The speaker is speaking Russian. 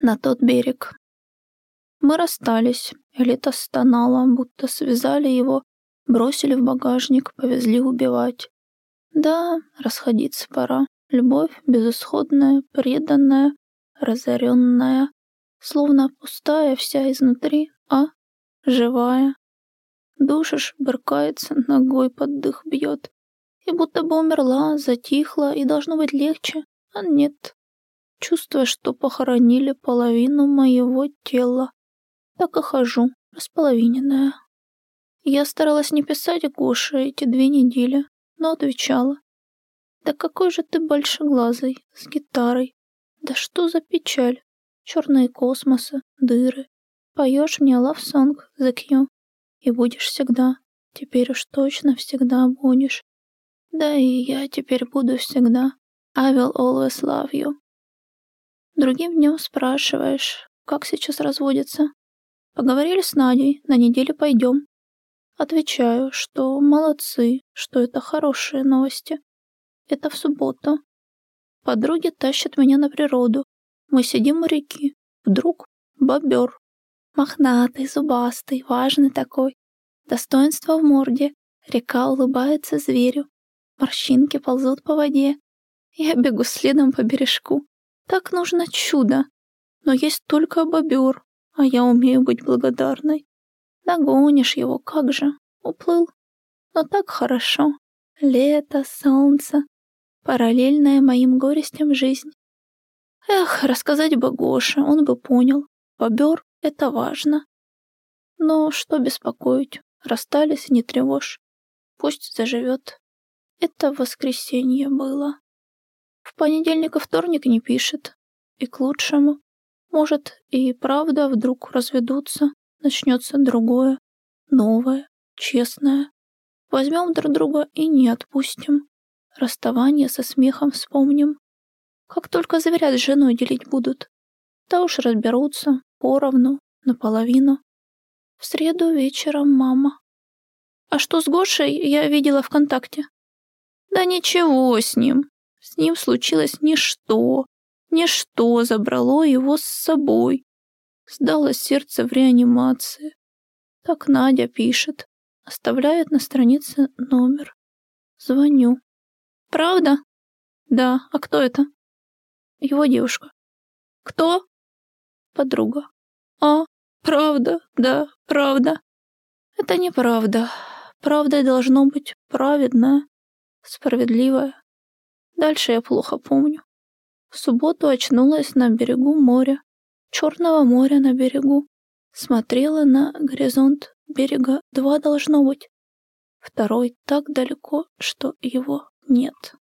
на тот берег. Мы расстались. Элита стонала, будто связали его, бросили в багажник, повезли убивать. Да, расходиться пора. Любовь безысходная, преданная, разоренная, словно пустая вся изнутри, а живая. Душишь, брыкается, ногой под дых бьет. И будто бы умерла, затихла, и должно быть легче, а нет. Чувствуя, что похоронили половину моего тела. Так и хожу, располовиненная. Я старалась не писать Гоше эти две недели, но отвечала. «Да какой же ты большеглазый, с гитарой! Да что за печаль! Черные космосы, дыры. Поешь мне лавсонг за кью, и будешь всегда. Теперь уж точно всегда будешь. Да и я теперь буду всегда. I will always love you. Другим днем спрашиваешь, как сейчас разводится. Поговорили с Надей, на неделю пойдем. Отвечаю, что молодцы, что это хорошие новости. Это в субботу. Подруги тащат меня на природу. Мы сидим у реки. Вдруг бобер. Мохнатый, зубастый, важный такой. Достоинство в морде. Река улыбается зверю. Морщинки ползут по воде. Я бегу следом по бережку. Так нужно чудо. Но есть только бобер, а я умею быть благодарной. Догонишь его, как же. Уплыл. Но так хорошо. Лето, солнце. Параллельная моим горестям жизнь. Эх, рассказать бы Гоше, он бы понял. Бобер — это важно. Но что беспокоить? Расстались, не тревожь. Пусть заживет. Это воскресенье было. Понедельник и вторник не пишет. И к лучшему. Может, и правда вдруг разведутся, начнется другое, новое, честное. Возьмем друг друга и не отпустим. Расставание со смехом вспомним. Как только заверят с женой делить будут, то уж разберутся поровну, наполовину. В среду вечером мама. А что с Гошей, я видела ВКонтакте. Да ничего с ним. С ним случилось ничто. Ничто забрало его с собой. Сдало сердце в реанимации. Так Надя пишет. Оставляет на странице номер. Звоню. Правда? Да. А кто это? Его девушка. Кто? Подруга. А, правда, да, правда. Это неправда. Правда должно быть праведное справедливая. Дальше я плохо помню. В субботу очнулась на берегу моря, Черного моря на берегу. Смотрела на горизонт берега два должно быть. Второй так далеко, что его нет.